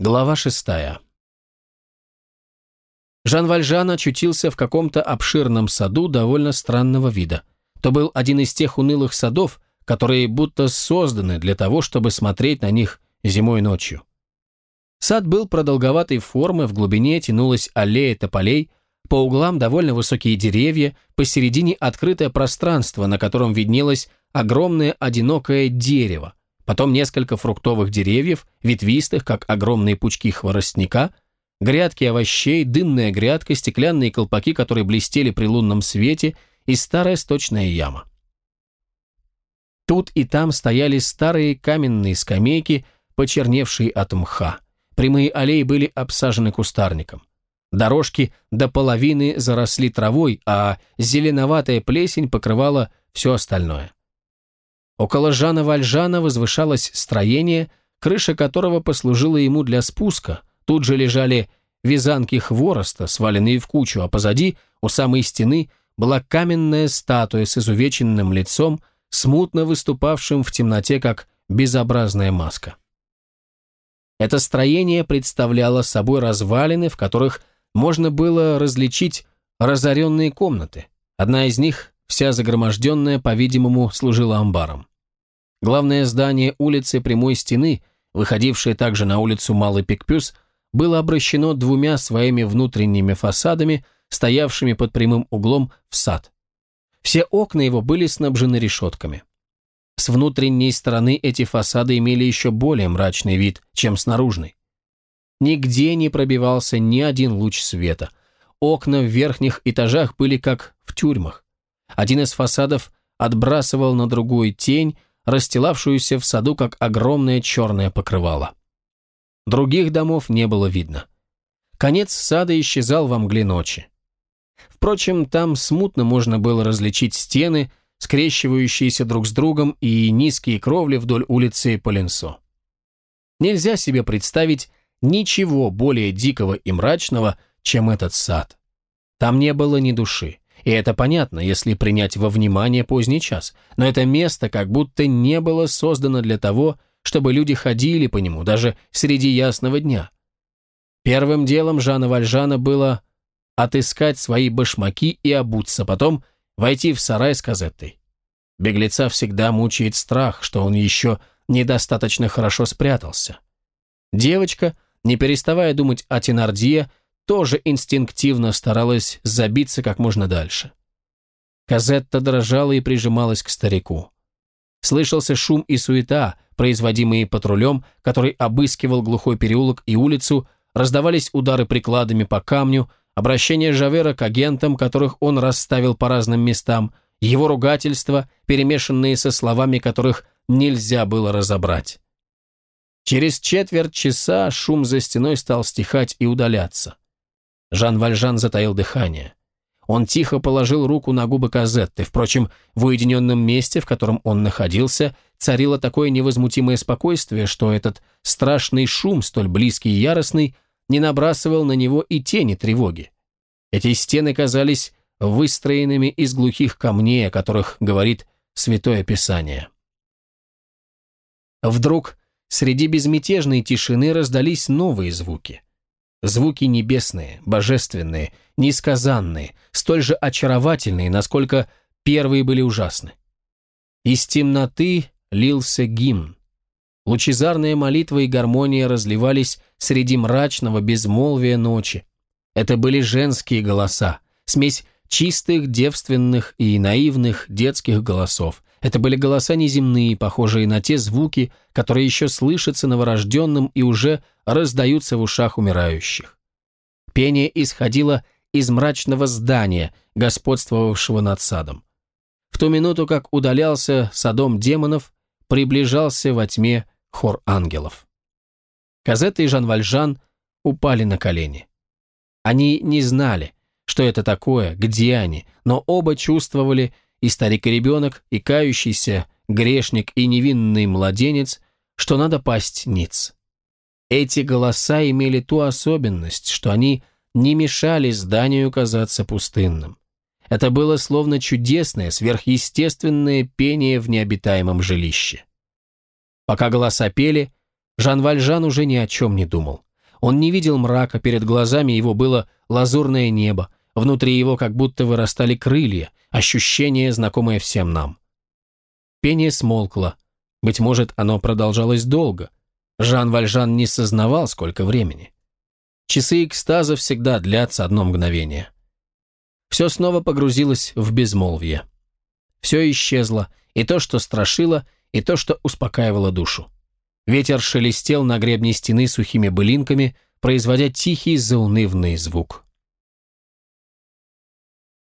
Глава шестая. Жан Вальжан очутился в каком-то обширном саду довольно странного вида. То был один из тех унылых садов, которые будто созданы для того, чтобы смотреть на них зимой ночью. Сад был продолговатой формы, в глубине тянулась аллея тополей, по углам довольно высокие деревья, посередине открытое пространство, на котором виднелось огромное одинокое дерево, потом несколько фруктовых деревьев, ветвистых, как огромные пучки хворостника, грядки овощей, дымная грядка, стеклянные колпаки, которые блестели при лунном свете, и старая сточная яма. Тут и там стояли старые каменные скамейки, почерневшие от мха. Прямые аллеи были обсажены кустарником. Дорожки до половины заросли травой, а зеленоватая плесень покрывала все остальное. Около Жана Вальжана возвышалось строение, крыша которого послужила ему для спуска. Тут же лежали вязанки хвороста, сваленные в кучу, а позади, у самой стены, была каменная статуя с изувеченным лицом, смутно выступавшим в темноте, как безобразная маска. Это строение представляло собой развалины, в которых можно было различить разоренные комнаты. Одна из них вся загроможденная, по-видимому, служила амбаром. Главное здание улицы Прямой Стены, выходившее также на улицу Малый Пикпюс, было обращено двумя своими внутренними фасадами, стоявшими под прямым углом в сад. Все окна его были снабжены решетками. С внутренней стороны эти фасады имели еще более мрачный вид, чем с наружной. Нигде не пробивался ни один луч света. Окна в верхних этажах были как в тюрьмах. Один из фасадов отбрасывал на другую тень, расстилавшуюся в саду, как огромное черное покрывало. Других домов не было видно. Конец сада исчезал во мгле ночи. Впрочем, там смутно можно было различить стены, скрещивающиеся друг с другом и низкие кровли вдоль улицы Поленсо. Нельзя себе представить ничего более дикого и мрачного, чем этот сад. Там не было ни души. И это понятно, если принять во внимание поздний час. Но это место как будто не было создано для того, чтобы люди ходили по нему, даже среди ясного дня. Первым делом Жана Вальжана было отыскать свои башмаки и обуться, потом войти в сарай с казеттой. Беглеца всегда мучает страх, что он еще недостаточно хорошо спрятался. Девочка, не переставая думать о Тенардье, тоже инстинктивно старалась забиться как можно дальше. Казетта дрожала и прижималась к старику. Слышался шум и суета, производимые патрулем, который обыскивал глухой переулок и улицу, раздавались удары прикладами по камню, обращение Жавера к агентам, которых он расставил по разным местам, его ругательства, перемешанные со словами, которых нельзя было разобрать. Через четверть часа шум за стеной стал стихать и удаляться. Жан Вальжан затаил дыхание. Он тихо положил руку на губы Казетты. Впрочем, в уединенном месте, в котором он находился, царило такое невозмутимое спокойствие, что этот страшный шум, столь близкий и яростный, не набрасывал на него и тени тревоги. Эти стены казались выстроенными из глухих камней, о которых говорит Святое Писание. Вдруг среди безмятежной тишины раздались новые звуки. Звуки небесные, божественные, несказанные, столь же очаровательные, насколько первые были ужасны. Из темноты лился гимн. Лучезарная молитва и гармония разливались среди мрачного безмолвия ночи. Это были женские голоса, смесь чистых, девственных и наивных детских голосов, это были голоса неземные, похожие на те звуки, которые еще слышатся новорожденным и уже раздаются в ушах умирающих. Пение исходило из мрачного здания, господствовавшего над садом. В ту минуту, как удалялся садом демонов, приближался во тьме хор ангелов. Казетта и Жан Вальжан упали на колени. Они не знали, что это такое, где они, но оба чувствовали, и старик и ребенок, и кающийся, грешник и невинный младенец, что надо пасть ниц. Эти голоса имели ту особенность, что они не мешали зданию казаться пустынным. Это было словно чудесное, сверхъестественное пение в необитаемом жилище. Пока голоса пели, Жан Вальжан уже ни о чем не думал. Он не видел мрака, перед глазами его было лазурное небо, внутри его как будто вырастали крылья, ощущение, знакомое всем нам. Пение смолкло. Быть может, оно продолжалось долго. Жан Вальжан не сознавал, сколько времени. Часы экстаза всегда длятся одно мгновение. Все снова погрузилось в безмолвие. Все исчезло, и то, что страшило, и то, что успокаивало душу. Ветер шелестел на гребне стены сухими былинками, производя тихий заунывный звук.